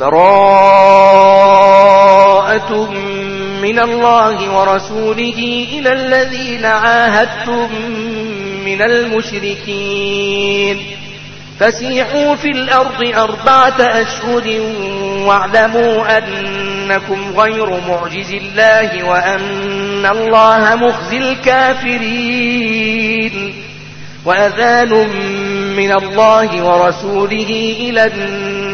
براءة من الله ورسوله إلى الذين عاهدتم من المشركين. فسيحوا في الأرض أربعة أشهد واعلموا أنكم غير معجز الله وأن الله مخزي الكافرين. وأذان من الله ورسوله إلى الناس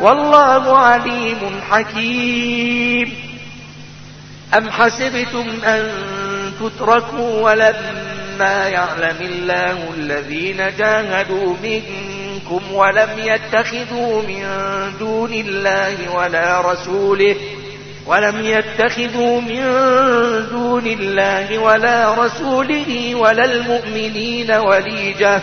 والله عليم حكيم. أم حسبتم أن تتركوا ولما يعلم الله الذين جاهدوا منكم ولم يتخذوا من دون الله ولا رسوله ولم يتخذوا من دون الله ولا رسوله ولا المؤمنين وليجة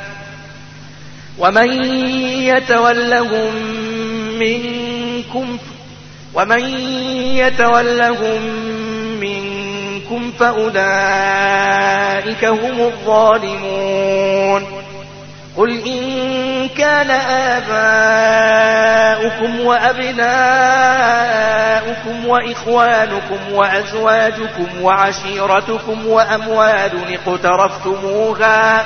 ومن يتولهم منكم ومن يتولهم منكم فأولئك هم الظالمون قل إن كان آباؤكم وأبناؤكم وإخوانكم وأزواجكم وعشيرتكم وأموال اقترفتموها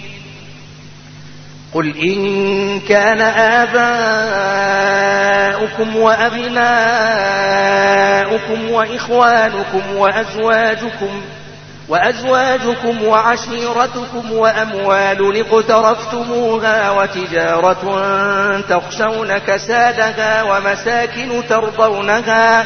قل إن كان آباؤكم وأبناؤكم وإخوانكم وأزواجكم وأزواجكم وعشيرتكم وأموال اقترفتموها وتجارة تخشون كسادها ومساكن ترضونها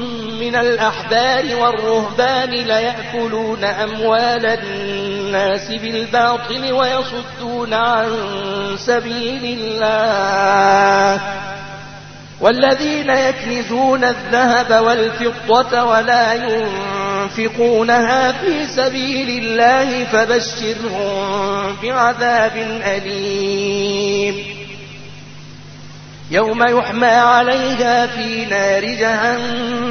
من الأحبار والرهبان ليأكلون أموال الناس بالباطل ويصدون عن سبيل الله. والذين يكنزون الذهب والفضة ولا ينفقونها في سبيل الله فبشرهم بعذاب أليم. يوم يحمى عليها في نار جهنم.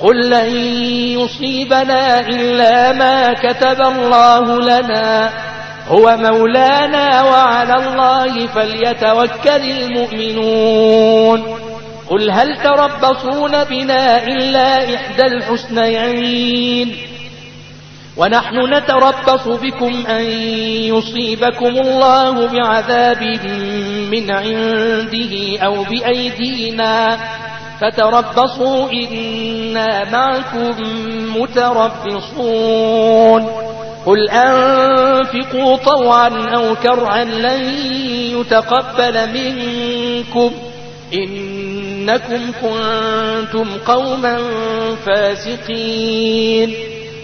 قل لن يصيبنا إلا ما كتب الله لنا. هو مولانا وعلى الله فليتوكل المؤمنون. قل هل تربصون بنا إلا إحدى الحسنيين؟ ونحن نتربص بكم أن يصيبكم الله بعذاب من عنده أو بأيدينا. فتربصوا إنا معكم متربصون. قل أنفقوا طوعا أو كرعا لن يتقبل منكم. إن إنكم كنتم قوما فاسقين.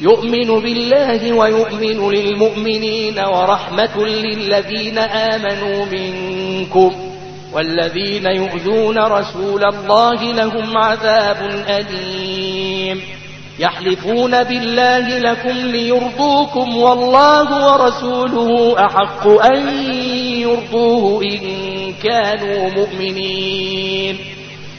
يؤمن بالله ويؤمن للمؤمنين ورحمة للذين آمنوا منكم والذين يؤذون رسول الله لهم عذاب أليم. يحلفون بالله لكم ليرضوكم والله ورسوله أحق أن يرضوه إن كانوا مؤمنين.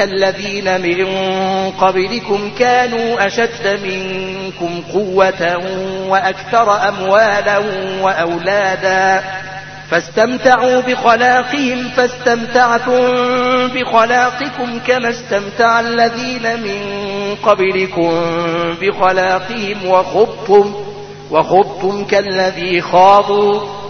كالذين من قبلكم كانوا أشد منكم قوة وأكثر أموالا وأولادا فاستمتعوا بخلاقهم فاستمتعتم بخلاقكم كما استمتع الذين من قبلكم بخلاقهم وخضتم, وخضتم كالذي خاضوا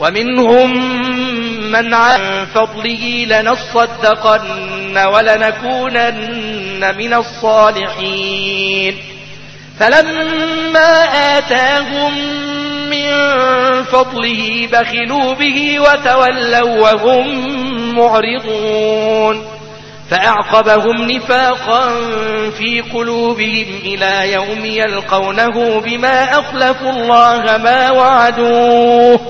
ومنهم من عن فضله لنصدقن ولنكونن من الصالحين. فلما آتاهم من فضله بخلوا به وتولوا وهم معرضون. فأعقبهم نفاقا في قلوبهم إلى يوم يلقونه بما أخلفوا الله ما وعدوه.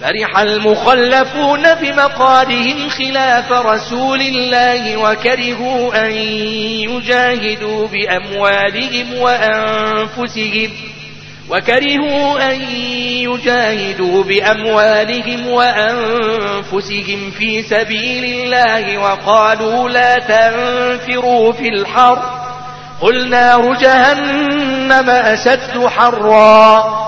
فرح المخلفون بمقالهم خلاف رسول الله وكرهوا أن يجاهدوا بأموالهم وأنفسهم وكرهوا أن يجاهدوا بأموالهم وأنفسهم في سبيل الله وقالوا لا تنفروا في الحر قل نار جهنم أشد حرا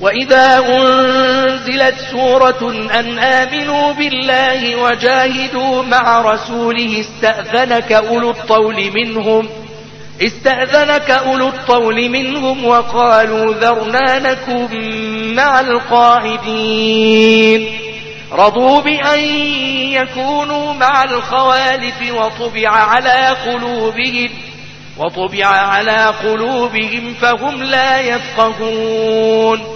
وإذا أنزلت سورة أن آمنوا بالله وجاهدوا مع رسوله استأذنك أولو الطول منهم استأذنك أولو الطول منهم وقالوا ذرنا نكن مع القاعدين. رضوا بأن يكونوا مع الخوالف وطبع على قلوبهم وطبع على قلوبهم فهم لا يفقهون.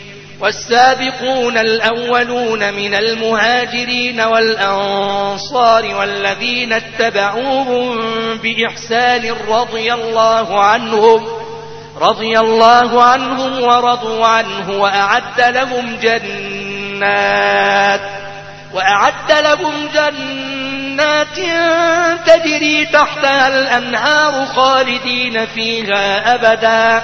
والسابقون الأولون من المهاجرين والأنصار والذين اتبعوهم بإحسان رضي الله عنهم رضي الله عنهم ورضوا عنه وأعد لهم جنات وأعد لهم جنات تجري تحتها الأنهار خالدين فيها أبدا.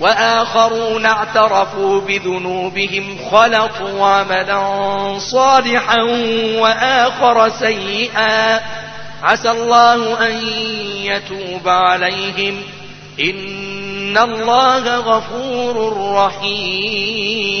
وآخرون اعترفوا بذنوبهم خلطوا عملا صالحا وآخر سيئا. عسى الله أن يتوب عليهم. إن الله غفور رحيم.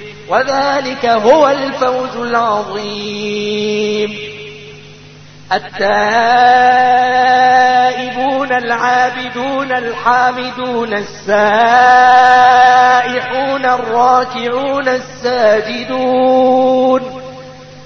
وذلك هو الفوز العظيم. التائبون العابدون الحامدون السائحون الراكعون الساجدون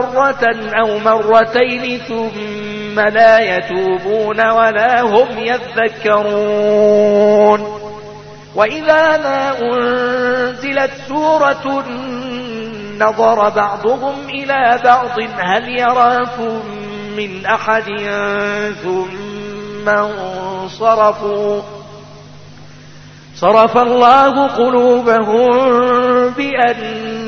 مرة أو مرتين ثم لا يتوبون ولا هم يذكرون. وإذا ما أنزلت سورة نظر بعضهم إلى بعض هل يراكم من أحد؟ ثم انصرفوا. صرف الله قلوبهم